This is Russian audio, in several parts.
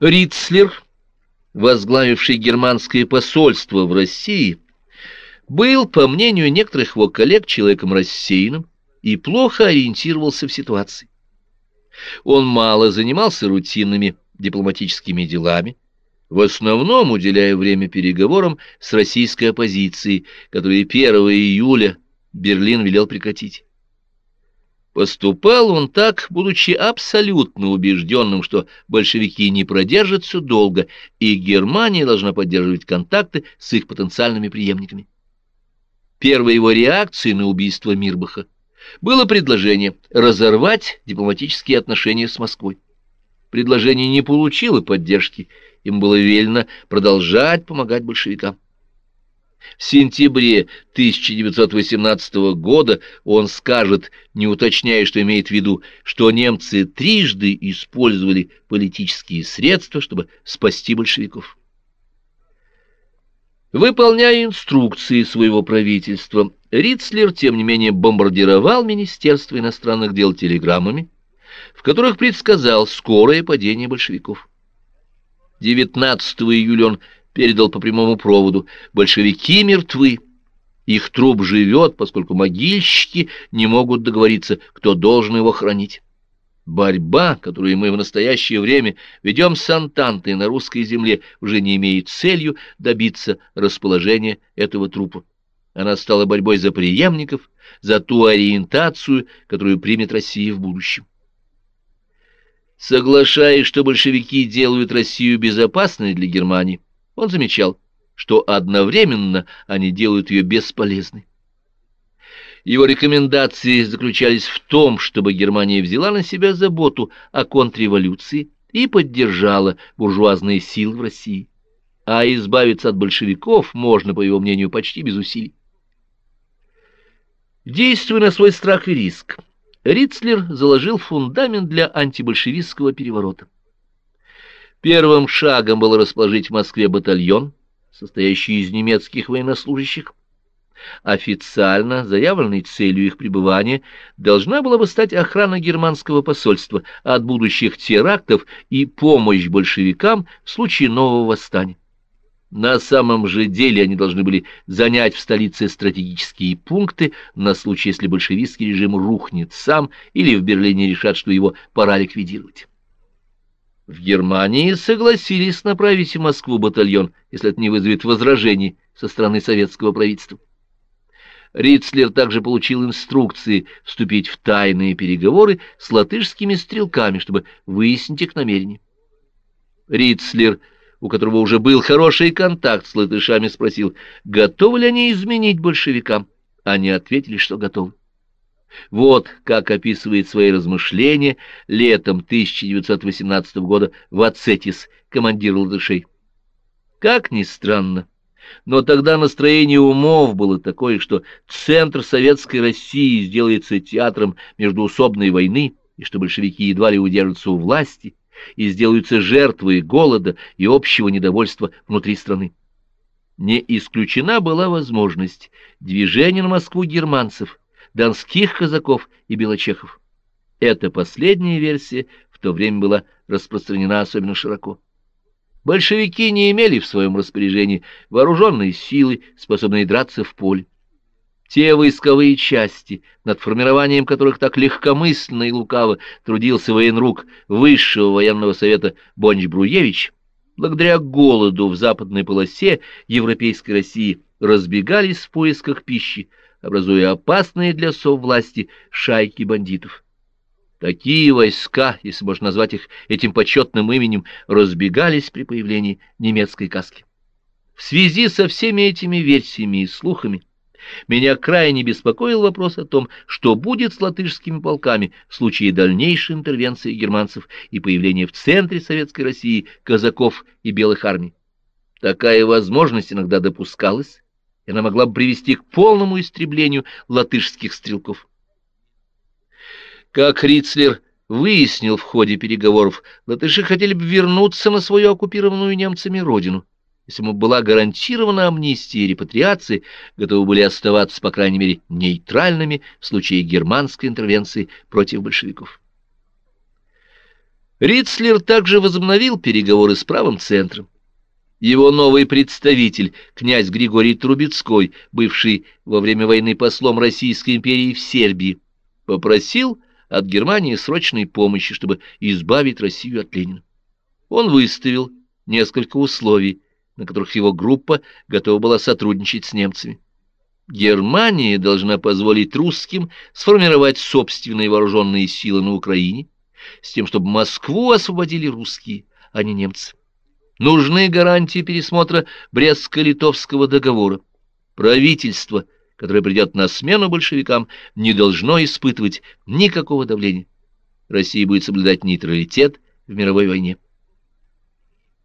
Рицлер, возглавивший германское посольство в России, был, по мнению некоторых его коллег, человеком рассеянным и плохо ориентировался в ситуации. Он мало занимался рутинными дипломатическими делами, в основном уделяя время переговорам с российской оппозицией, которые 1 июля Берлин велел прекратить. Поступал он так, будучи абсолютно убежденным, что большевики не продержатся долго, и Германия должна поддерживать контакты с их потенциальными преемниками. Первой его реакцией на убийство Мирбаха было предложение разорвать дипломатические отношения с Москвой. Предложение не получило поддержки, им было велено продолжать помогать большевикам. В сентябре 1918 года он скажет, не уточняя, что имеет в виду, что немцы трижды использовали политические средства, чтобы спасти большевиков. Выполняя инструкции своего правительства, Рицлер, тем не менее, бомбардировал Министерство иностранных дел телеграммами, в которых предсказал скорое падение большевиков. 19 июля он передал по прямому проводу. Большевики мертвы. Их труп живет, поскольку могильщики не могут договориться, кто должен его хранить. Борьба, которую мы в настоящее время ведем с Антантой на русской земле, уже не имеет целью добиться расположения этого трупа. Она стала борьбой за преемников, за ту ориентацию, которую примет Россия в будущем. Соглашаясь, что большевики делают Россию безопасной для Германии, он замечал, что одновременно они делают ее бесполезной. Его рекомендации заключались в том, чтобы Германия взяла на себя заботу о контрреволюции и поддержала буржуазные силы в России. А избавиться от большевиков можно, по его мнению, почти без усилий. Действуя на свой страх и риск, Рицлер заложил фундамент для антибольшевистского переворота. Первым шагом было расположить в Москве батальон, состоящий из немецких военнослужащих. Официально заявленной целью их пребывания должна была бы стать охрана германского посольства от будущих терактов и помощь большевикам в случае нового восстания. На самом же деле они должны были занять в столице стратегические пункты на случай, если большевистский режим рухнет сам или в Берлине решат, что его пора ликвидировать. В Германии согласились направить в Москву батальон, если это не вызовет возражений со стороны советского правительства. Рицлер также получил инструкции вступить в тайные переговоры с латышскими стрелками, чтобы выяснить их намерения. Рицлер, у которого уже был хороший контакт с латышами, спросил, готовы ли они изменить большевикам. Они ответили, что готовы. Вот как описывает свои размышления летом 1918 года Вацетис, командир латышей. Как ни странно, но тогда настроение умов было такое, что центр советской России сделается театром междуусобной войны, и что большевики едва ли удержатся у власти, и сделаются жертвой голода и общего недовольства внутри страны. Не исключена была возможность движения на Москву германцев, донских казаков и белочехов. Эта последняя версия в то время была распространена особенно широко. Большевики не имели в своем распоряжении вооруженные силы, способные драться в поле. Те войсковые части, над формированием которых так легкомысленно и лукаво трудился военрук Высшего военного совета Бонч-Бруевич, благодаря голоду в западной полосе Европейской России разбегались в поисках пищи, образуя опасные для соввласти шайки бандитов. Такие войска, если можно назвать их этим почетным именем, разбегались при появлении немецкой каски. В связи со всеми этими версиями и слухами меня крайне беспокоил вопрос о том, что будет с латышскими полками в случае дальнейшей интервенции германцев и появления в центре Советской России казаков и белых армий. Такая возможность иногда допускалась, и она могла бы привести к полному истреблению латышских стрелков. Как Рицлер выяснил в ходе переговоров, латыши хотели бы вернуться на свою оккупированную немцами родину. Если ему была гарантирована амнистия и репатриация, готовы были оставаться, по крайней мере, нейтральными в случае германской интервенции против большевиков. Рицлер также возобновил переговоры с правым центром. Его новый представитель, князь Григорий Трубецкой, бывший во время войны послом Российской империи в Сербии, попросил от Германии срочной помощи, чтобы избавить Россию от Ленина. Он выставил несколько условий, на которых его группа готова была сотрудничать с немцами. Германия должна позволить русским сформировать собственные вооруженные силы на Украине, с тем, чтобы Москву освободили русские, а не немцы. Нужны гарантии пересмотра Брестско-Литовского договора. Правительство, которое придет на смену большевикам, не должно испытывать никакого давления. Россия будет соблюдать нейтралитет в мировой войне.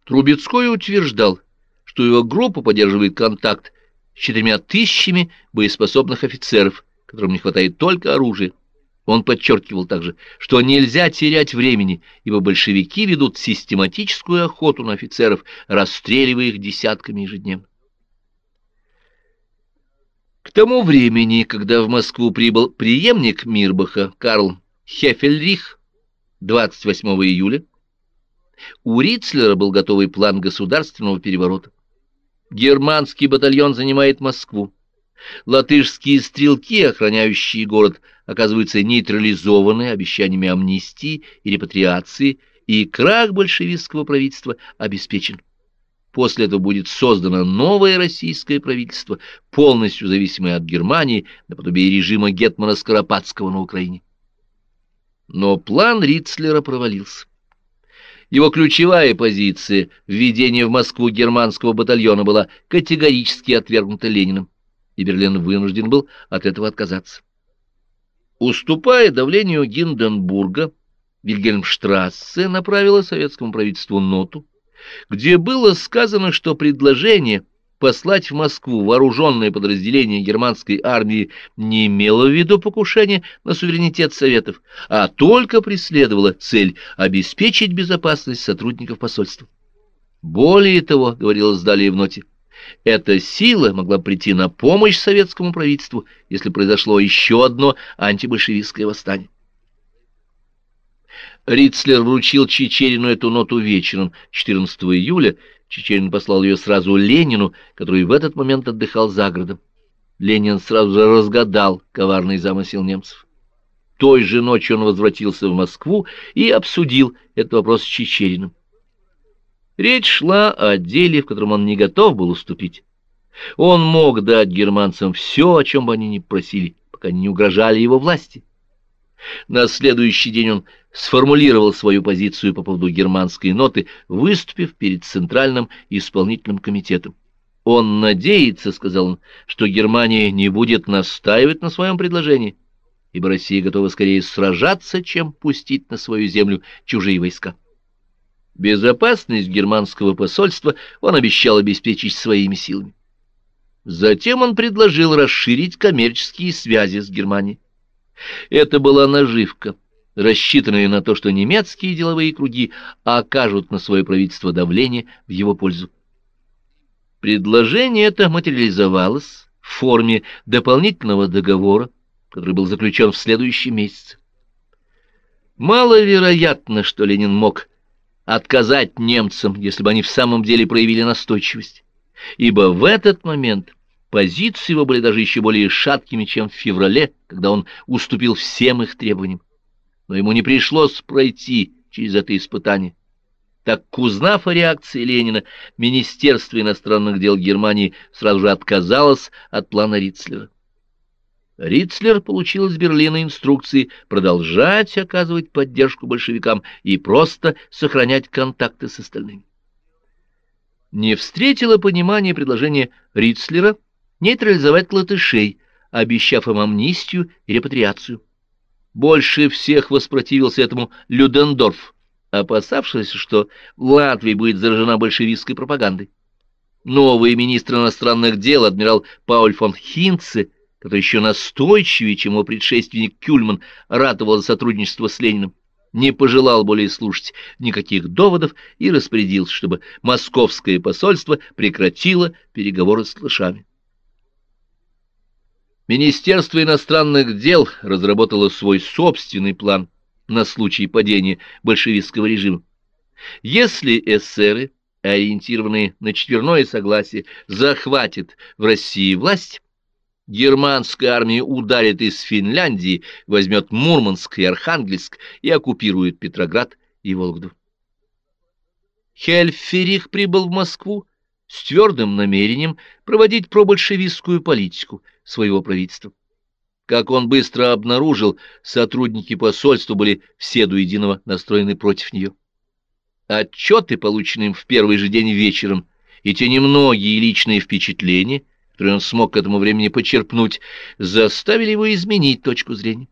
Трубецкой утверждал, что его группа поддерживает контакт с четырьмя тысячами боеспособных офицеров, которым не хватает только оружия. Он подчеркивал также, что нельзя терять времени, ибо большевики ведут систематическую охоту на офицеров, расстреливая их десятками ежедневно. К тому времени, когда в Москву прибыл преемник Мирбаха Карл Хефельрих 28 июля, у Рицлера был готовый план государственного переворота. Германский батальон занимает Москву. Латышские стрелки, охраняющие город, оказываются нейтрализованы обещаниями амнистии и репатриации, и крах большевистского правительства обеспечен. После этого будет создано новое российское правительство, полностью зависимое от Германии, наподобие режима Гетмана Скоропадского на Украине. Но план Рицлера провалился. Его ключевая позиция введения в Москву германского батальона была категорически отвергнута Лениным и Берлин вынужден был от этого отказаться. Уступая давлению Гинденбурга, Вильгельмштрассе направила советскому правительству ноту, где было сказано, что предложение послать в Москву вооруженное подразделение германской армии не имело в виду покушение на суверенитет Советов, а только преследовало цель обеспечить безопасность сотрудников посольства. Более того, говорилось далее в ноте, эта сила могла прийти на помощь советскому правительству, если произошло еще одно антибольшевистское восстание. Рицлер вручил Чечерину эту ноту вечером 14 июля. Чечерин послал ее сразу Ленину, который в этот момент отдыхал за городом. Ленин сразу же разгадал коварный замысел немцев. Той же ночью он возвратился в Москву и обсудил этот вопрос с Чечериным. Речь шла о деле, в котором он не готов был уступить. Он мог дать германцам все, о чем бы они ни просили, пока не угрожали его власти. На следующий день он сформулировал свою позицию по поводу германской ноты, выступив перед Центральным исполнительным комитетом. «Он надеется, — сказал он, — что Германия не будет настаивать на своем предложении, ибо Россия готова скорее сражаться, чем пустить на свою землю чужие войска». Безопасность германского посольства он обещал обеспечить своими силами. Затем он предложил расширить коммерческие связи с Германией. Это была наживка, рассчитанная на то, что немецкие деловые круги окажут на свое правительство давление в его пользу. Предложение это материализовалось в форме дополнительного договора, который был заключен в следующем месяце. Маловероятно, что Ленин мог отказать немцам, если бы они в самом деле проявили настойчивость, ибо в этот момент позиции его были даже еще более шаткими, чем в феврале, когда он уступил всем их требованиям. Но ему не пришлось пройти через это испытание. Так, узнав о реакции Ленина, Министерство иностранных дел Германии сразу же отказалось от плана Рицлера. Рицлер получил из Берлина инструкции продолжать оказывать поддержку большевикам и просто сохранять контакты с остальными. Не встретило понимания предложение Рицлера нейтрализовать латышей, обещав им амнистию и репатриацию. Больше всех воспротивился этому Людендорф, опасавшийся, что Латвия будет заражена большевистской пропагандой. Новый министр иностранных дел, адмирал Пауль фон Хинце, который еще настойчивее, чем его предшественник Кюльман, ратовал за сотрудничество с Лениным, не пожелал более слушать никаких доводов и распорядился, чтобы московское посольство прекратило переговоры с лошами. Министерство иностранных дел разработало свой собственный план на случай падения большевистского режима. Если эсеры, ориентированные на четверное согласие, захватят в России власть, германская армия ударит из Финляндии, возьмет Мурманск и Архангельск и оккупирует Петроград и Вологду. Хельферих прибыл в Москву с твердым намерением проводить пробольшевистскую политику своего правительства. Как он быстро обнаружил, сотрудники посольства были все до единого настроены против нее. Отчеты, полученные им в первый же день вечером, и те немногие личные впечатления, которые он смог к этому времени почерпнуть, заставили его изменить точку зрения.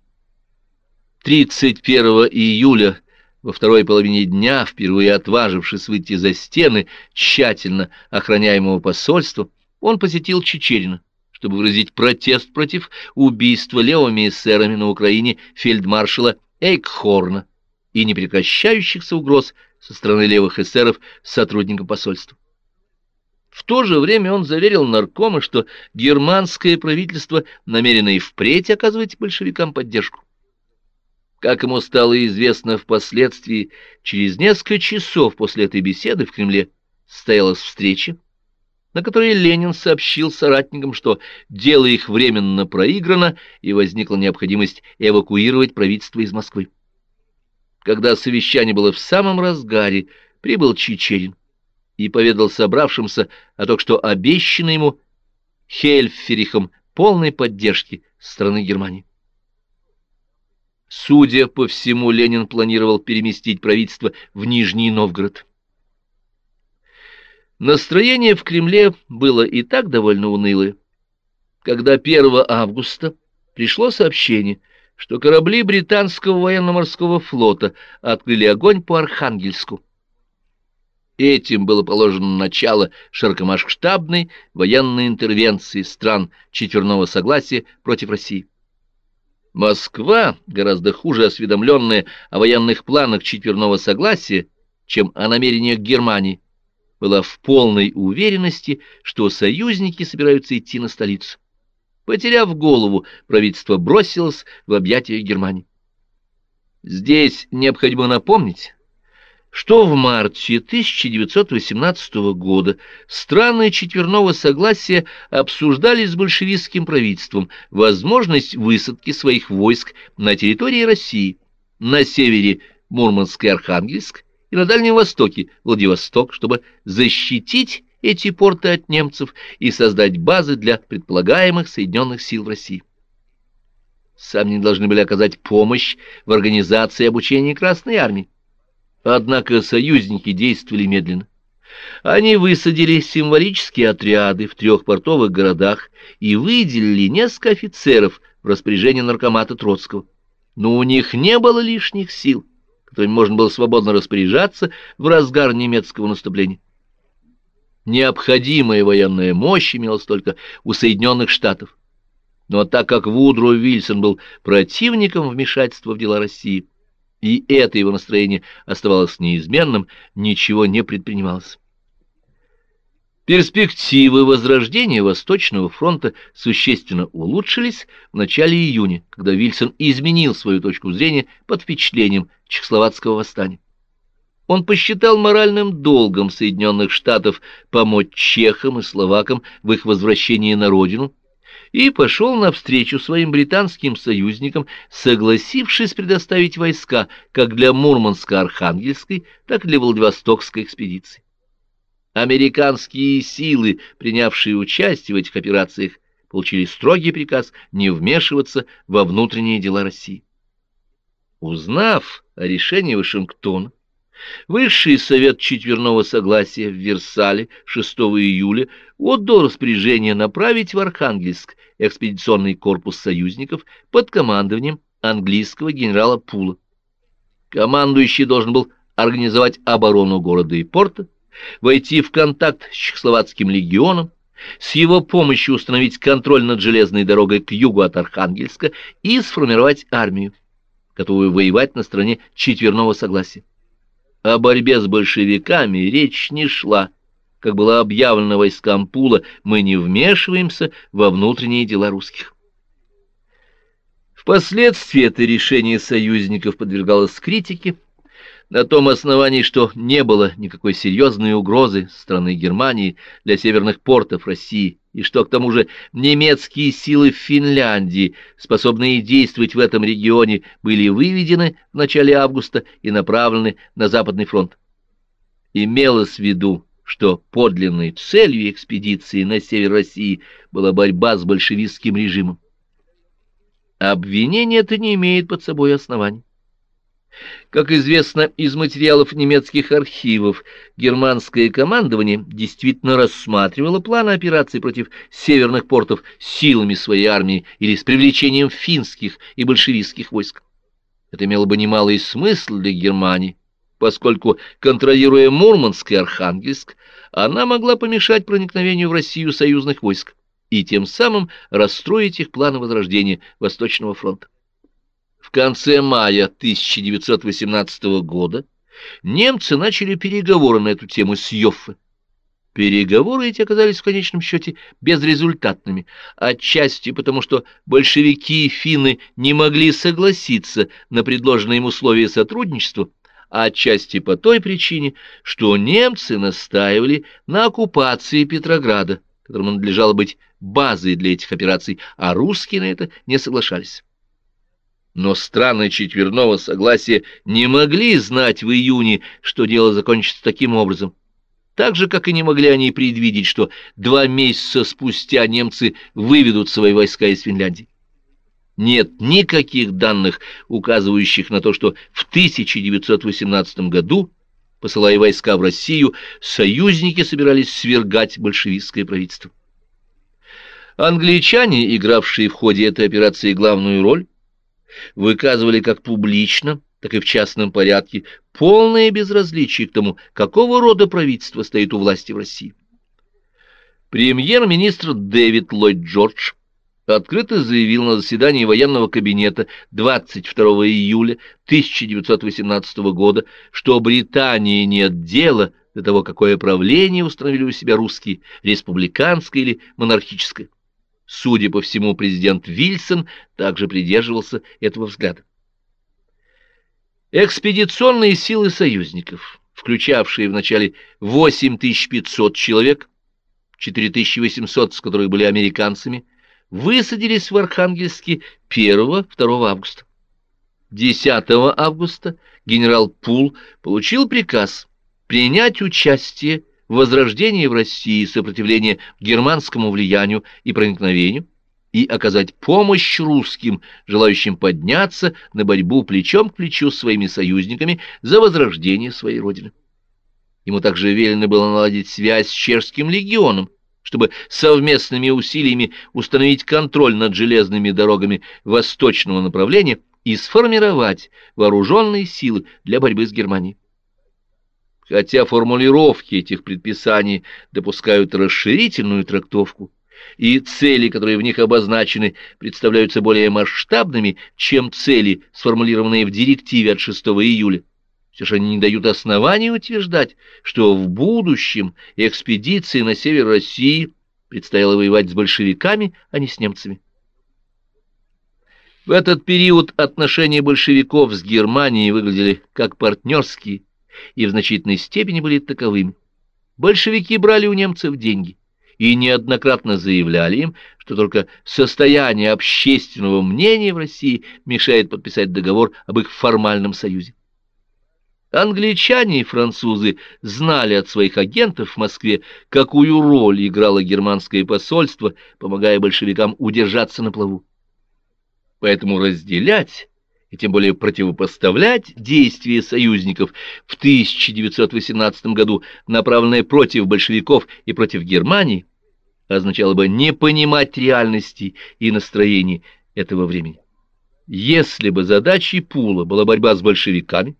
31 июля во второй половине дня, впервые отважившись выйти за стены тщательно охраняемого посольства, он посетил Чечерина, чтобы выразить протест против убийства левыми эсерами на Украине фельдмаршала Эйкхорна и непрекращающихся угроз со стороны левых эсеров сотрудникам посольства. В то же время он заверил наркома, что германское правительство намерено и впредь оказывать большевикам поддержку. Как ему стало известно впоследствии, через несколько часов после этой беседы в Кремле состоялась встреча, на которой Ленин сообщил соратникам, что дело их временно проиграно и возникла необходимость эвакуировать правительство из Москвы. Когда совещание было в самом разгаре, прибыл Чичерин и поведал собравшимся о том, что обещано ему Хельферихом полной поддержки страны Германии. Судя по всему, Ленин планировал переместить правительство в Нижний Новгород. Настроение в Кремле было и так довольно унылое. Когда 1 августа пришло сообщение, что корабли британского военно-морского флота открыли огонь по Архангельску. Этим было положено начало широкомасштабной военной интервенции стран четверного согласия против России. Москва, гораздо хуже осведомленная о военных планах четверного согласия, чем о намерениях Германии, была в полной уверенности, что союзники собираются идти на столицу. Потеряв голову, правительство бросилось в объятия Германии. Здесь необходимо напомнить, что в марте 1918 года страны четверного согласия обсуждали с большевистским правительством возможность высадки своих войск на территории России, на севере Мурманск и Архангельск и на Дальнем Востоке Владивосток, чтобы защитить эти порты от немцев и создать базы для предполагаемых соединенных сил в России. Сами должны были оказать помощь в организации обучения Красной Армии. Однако союзники действовали медленно. Они высадили символические отряды в трех портовых городах и выделили несколько офицеров в распоряжение наркомата Троцкого. Но у них не было лишних сил, которыми можно было свободно распоряжаться в разгар немецкого наступления. Необходимая военная мощь имелась только у Соединенных Штатов. Но так как Вудро Вильсон был противником вмешательства в дела России, и это его настроение оставалось неизменным, ничего не предпринималось. Перспективы возрождения Восточного фронта существенно улучшились в начале июня, когда Вильсон изменил свою точку зрения под впечатлением Чехословацкого восстания. Он посчитал моральным долгом Соединенных Штатов помочь чехам и словакам в их возвращении на родину, и пошел навстречу своим британским союзникам, согласившись предоставить войска как для Мурманско-Архангельской, так и для Владивостокской экспедиции. Американские силы, принявшие участие в этих операциях, получили строгий приказ не вмешиваться во внутренние дела России. Узнав о решении Вашингтона, Высший совет четверного согласия в Версале 6 июля отдал распоряжение направить в Архангельск экспедиционный корпус союзников под командованием английского генерала Пула. Командующий должен был организовать оборону города и порта, войти в контакт с Чехословацким легионом, с его помощью установить контроль над железной дорогой к югу от Архангельска и сформировать армию, готовую воевать на стороне четверного согласия. О борьбе с большевиками речь не шла. Как было объявлено войскам Пула, мы не вмешиваемся во внутренние дела русских. Впоследствии это решение союзников подвергалось критике, на том основании, что не было никакой серьезной угрозы со стороны Германии для северных портов России, и что, к тому же, немецкие силы в Финляндии, способные действовать в этом регионе, были выведены в начале августа и направлены на Западный фронт. Имелось в виду, что подлинной целью экспедиции на север России была борьба с большевистским режимом. Обвинение это не имеет под собой оснований. Как известно из материалов немецких архивов, германское командование действительно рассматривало планы операций против северных портов силами своей армии или с привлечением финских и большевистских войск. Это имело бы немалый смысл для Германии, поскольку, контролируя Мурманск и Архангельск, она могла помешать проникновению в Россию союзных войск и тем самым расстроить их планы возрождения Восточного фронта. Конце мая 1918 года немцы начали переговоры на эту тему с Йоффе. Переговоры эти оказались в конечном счете безрезультатными, отчасти потому, что большевики и финны не могли согласиться на предложенные им условия сотрудничества, а отчасти по той причине, что немцы настаивали на оккупации Петрограда, которому надлежало быть базой для этих операций, а русские на это не соглашались. Но страны четверного согласия не могли знать в июне, что дело закончится таким образом. Так же, как и не могли они предвидеть, что два месяца спустя немцы выведут свои войска из Финляндии. Нет никаких данных, указывающих на то, что в 1918 году, посылая войска в Россию, союзники собирались свергать большевистское правительство. Англичане, игравшие в ходе этой операции главную роль, выказывали как публично, так и в частном порядке полное безразличие к тому, какого рода правительство стоит у власти в России. Премьер-министр Дэвид Ллойд Джордж открыто заявил на заседании военного кабинета 22 июля 1918 года, что Британии нет дела до того, какое правление установили у себя русские, республиканское или монархическое. Судя по всему, президент Вильсон также придерживался этого взгляда. Экспедиционные силы союзников, включавшие в начале 8500 человек, 4800 с которых были американцами, высадились в Архангельске 1-2 августа. 10 августа генерал Пул получил приказ принять участие возрождение в России сопротивления германскому влиянию и проникновению и оказать помощь русским, желающим подняться на борьбу плечом к плечу с своими союзниками за возрождение своей родины. Ему также велено было наладить связь с чешским легионом, чтобы совместными усилиями установить контроль над железными дорогами восточного направления и сформировать вооруженные силы для борьбы с Германией. Хотя формулировки этих предписаний допускают расширительную трактовку, и цели, которые в них обозначены, представляются более масштабными, чем цели, сформулированные в директиве от 6 июля. Все же они не дают оснований утверждать, что в будущем экспедиции на север России предстояло воевать с большевиками, а не с немцами. В этот период отношения большевиков с Германией выглядели как партнерские, и в значительной степени были таковыми. Большевики брали у немцев деньги и неоднократно заявляли им, что только состояние общественного мнения в России мешает подписать договор об их формальном союзе. Англичане и французы знали от своих агентов в Москве, какую роль играло германское посольство, помогая большевикам удержаться на плаву. Поэтому разделять и тем более противопоставлять действия союзников в 1918 году, направленные против большевиков и против Германии, означало бы не понимать реальности и настроений этого времени. Если бы задачей Пула была борьба с большевиками,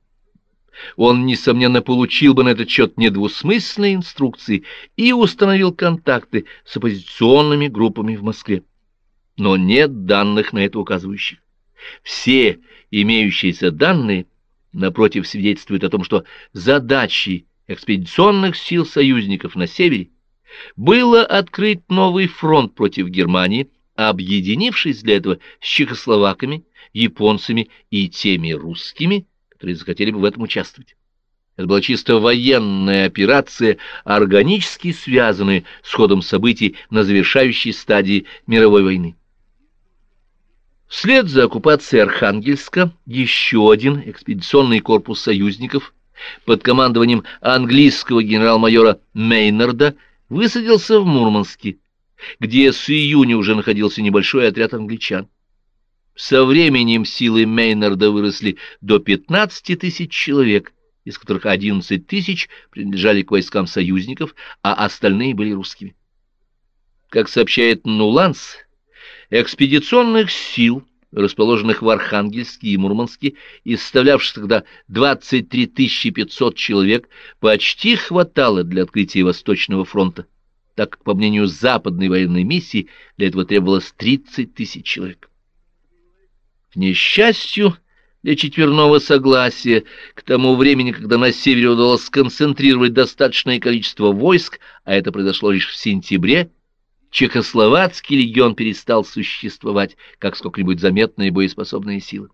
он, несомненно, получил бы на этот счет недвусмысленные инструкции и установил контакты с оппозиционными группами в Москве. Но нет данных на это указывающих. Все имеющиеся данные, напротив, свидетельствуют о том, что задачей экспедиционных сил союзников на севере было открыть новый фронт против Германии, объединившись для этого с чехословаками, японцами и теми русскими, которые захотели бы в этом участвовать. Это была чисто военная операция, органически связанная с ходом событий на завершающей стадии мировой войны. Вслед за оккупацией Архангельска еще один экспедиционный корпус союзников под командованием английского генерал-майора Мейнарда высадился в Мурманске, где с июня уже находился небольшой отряд англичан. Со временем силы Мейнарда выросли до 15 тысяч человек, из которых 11 тысяч принадлежали к войскам союзников, а остальные были русскими. Как сообщает Нуланс, экспедиционных сил, расположенных в Архангельске и Мурманске, и составлявших тогда 23 500 человек, почти хватало для открытия Восточного фронта, так как, по мнению западной военной миссии, для этого требовалось 30 тысяч человек. К несчастью, для четверного согласия, к тому времени, когда на севере удалось сконцентрировать достаточное количество войск, а это произошло лишь в сентябре, Чехословацкий легион перестал существовать как сколько-нибудь заметная боеспособная сила.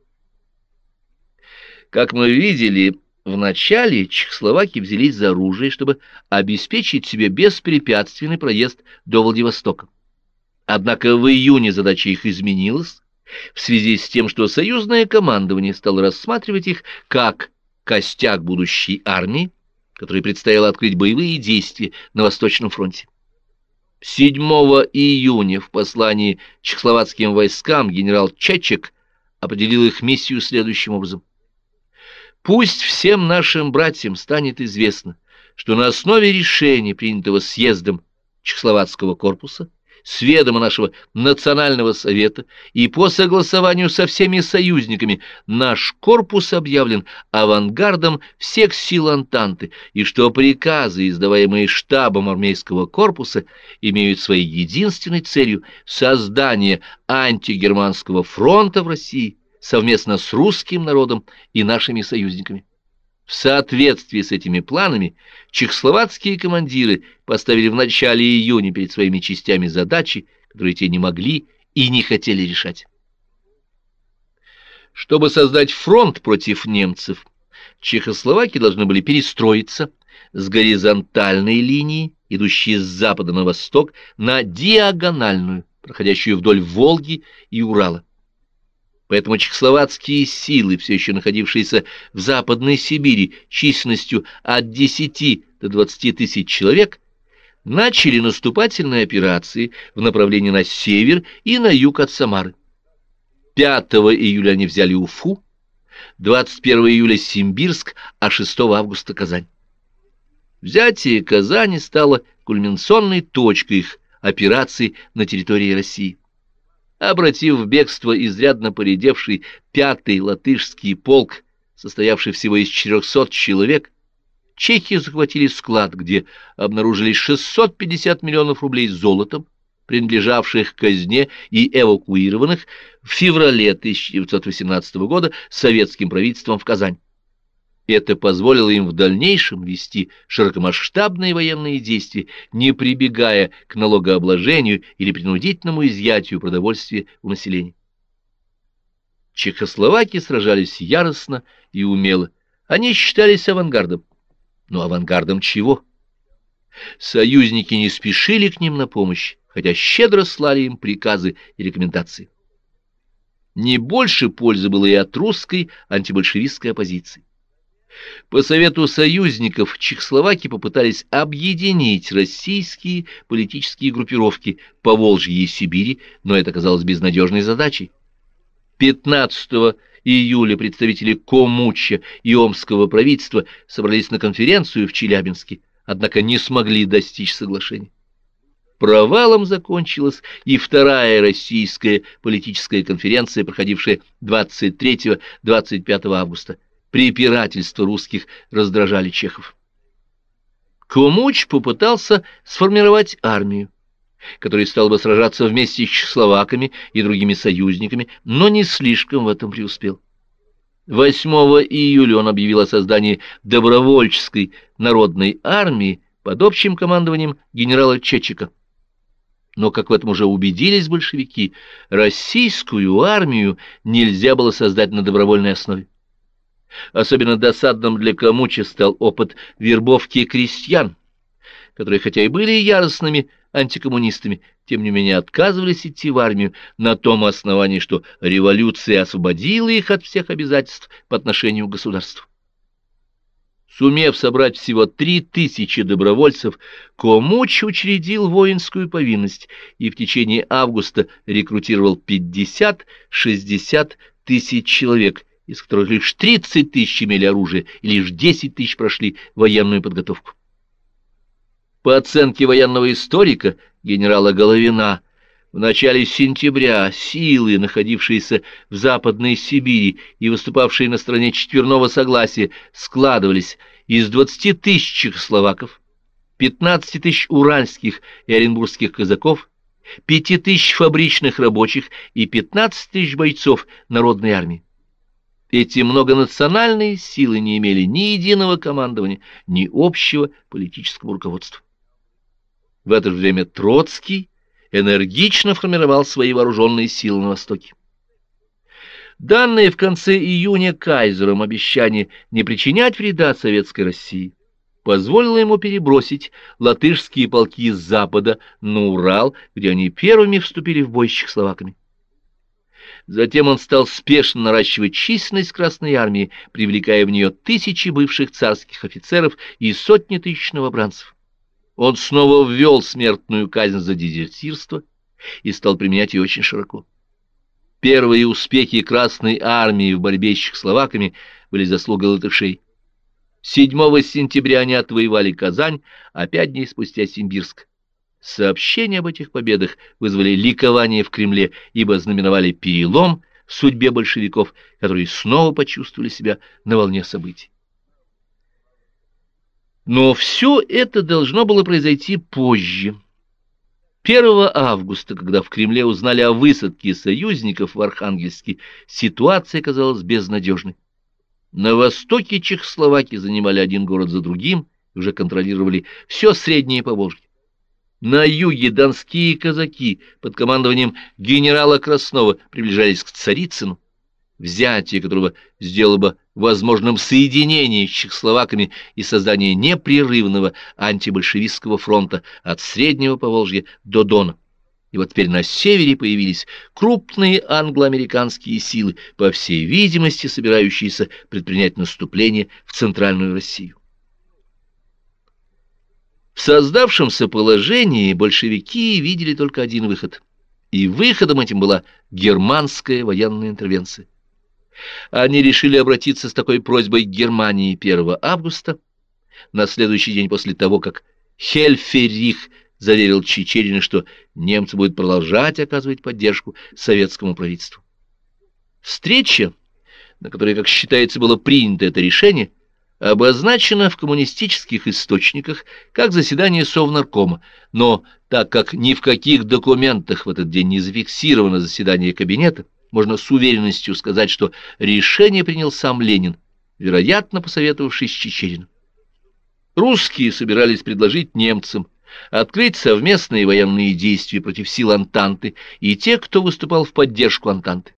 Как мы видели, в начале чехословаки взялись за оружие, чтобы обеспечить себе беспрепятственный проезд до Владивостока. Однако в июне задача их изменилась, в связи с тем, что союзное командование стало рассматривать их как костяк будущей армии, которой предстояло открыть боевые действия на Восточном фронте. 7 июня в послании чехословацким войскам генерал Чечек определил их миссию следующим образом. «Пусть всем нашим братьям станет известно, что на основе решения, принятого съездом Чехословацкого корпуса, с ведома нашего Национального совета и по согласованию со всеми союзниками наш корпус объявлен авангардом всех сил Антанты, и что приказы, издаваемые штабом армейского корпуса, имеют своей единственной целью создание антигерманского фронта в России совместно с русским народом и нашими союзниками. В соответствии с этими планами чехословацкие командиры поставили в начале июня перед своими частями задачи, которые те не могли и не хотели решать. Чтобы создать фронт против немцев, чехословаки должны были перестроиться с горизонтальной линии, идущей с запада на восток, на диагональную, проходящую вдоль Волги и Урала. Поэтому чехословацкие силы, все еще находившиеся в Западной Сибири численностью от 10 до 20 тысяч человек, начали наступательные операции в направлении на север и на юг от Самары. 5 июля они взяли Уфу, 21 июля Симбирск, а 6 августа Казань. Взятие Казани стало кульминационной точкой их операций на территории России обратив в бегство изрядно поредевший пятый латышский полк, состоявший всего из 400 человек, чехи захватили склад, где обнаружили 650 миллионов рублей золотом, принадлежавших казне и эвакуированных в феврале 1918 года советским правительством в Казань. Это позволило им в дальнейшем вести широкомасштабные военные действия, не прибегая к налогообложению или принудительному изъятию продовольствия у населения. Чехословаки сражались яростно и умело. Они считались авангардом. Но авангардом чего? Союзники не спешили к ним на помощь, хотя щедро слали им приказы и рекомендации. Не больше пользы было и от русской антибольшевистской оппозиции. По совету союзников Чехословаки попытались объединить российские политические группировки по Волжье и Сибири, но это оказалось безнадежной задачей. 15 июля представители Комуча и Омского правительства собрались на конференцию в Челябинске, однако не смогли достичь соглашения. Провалом закончилась и вторая российская политическая конференция, проходившая 23-25 августа препирательства русских раздражали чехов. Кумуч попытался сформировать армию, которая стала бы сражаться вместе с чехословаками и другими союзниками, но не слишком в этом преуспел. 8 июля он объявил о создании добровольческой народной армии под общим командованием генерала Чечика. Но, как в этом уже убедились большевики, российскую армию нельзя было создать на добровольной основе. Особенно досадным для Камуча стал опыт вербовки крестьян, которые, хотя и были яростными антикоммунистами, тем не менее отказывались идти в армию на том основании, что революция освободила их от всех обязательств по отношению к государству. Сумев собрать всего три тысячи добровольцев, Комуч учредил воинскую повинность и в течение августа рекрутировал 50-60 тысяч человек, из которых лишь 30 тысяч имели оружие и лишь 10 тысяч прошли военную подготовку. По оценке военного историка генерала Головина, в начале сентября силы, находившиеся в Западной Сибири и выступавшие на стороне четверного согласия, складывались из 20 тысяч чехословаков, 15 тысяч уральских и оренбургских казаков, 5 тысяч фабричных рабочих и 15 тысяч бойцов народной армии. Эти многонациональные силы не имели ни единого командования, ни общего политического руководства. В это же время Троцкий энергично формировал свои вооруженные силы на Востоке. Данное в конце июня кайзером обещание не причинять вреда Советской России позволило ему перебросить латышские полки с запада на Урал, где они первыми вступили в бой с чехословаками. Затем он стал спешно наращивать численность Красной Армии, привлекая в нее тысячи бывших царских офицеров и сотни тысяч новобранцев. Он снова ввел смертную казнь за дезертирство и стал применять ее очень широко. Первые успехи Красной Армии в борьбе с чехословаками были заслугой латышей. 7 сентября они отвоевали Казань, а пять дней спустя Симбирск. Сообщения об этих победах вызвали ликование в Кремле, ибо знаменовали перелом в судьбе большевиков, которые снова почувствовали себя на волне событий. Но все это должно было произойти позже. 1 августа, когда в Кремле узнали о высадке союзников в Архангельске, ситуация казалась безнадежной. На востоке Чехословакии занимали один город за другим и уже контролировали все среднее Поволжье. На юге донские казаки под командованием генерала Краснова приближались к Царицыну, взятие которого сделало бы возможным соединение с чехословаками и создание непрерывного антибольшевистского фронта от Среднего Поволжья до Дона. И вот теперь на севере появились крупные англо-американские силы, по всей видимости, собирающиеся предпринять наступление в Центральную Россию. В создавшемся положении большевики видели только один выход, и выходом этим была германская военная интервенция. Они решили обратиться с такой просьбой к Германии 1 августа, на следующий день после того, как Хельферих заверил Чечерина, что немцы будут продолжать оказывать поддержку советскому правительству. Встреча, на которой, как считается, было принято это решение, обозначена в коммунистических источниках как заседание Совнаркома, но так как ни в каких документах в этот день не зафиксировано заседание кабинета, можно с уверенностью сказать, что решение принял сам Ленин, вероятно, посоветовавшись с Чечериным. Русские собирались предложить немцам открыть совместные военные действия против сил Антанты и тех, кто выступал в поддержку Антанты.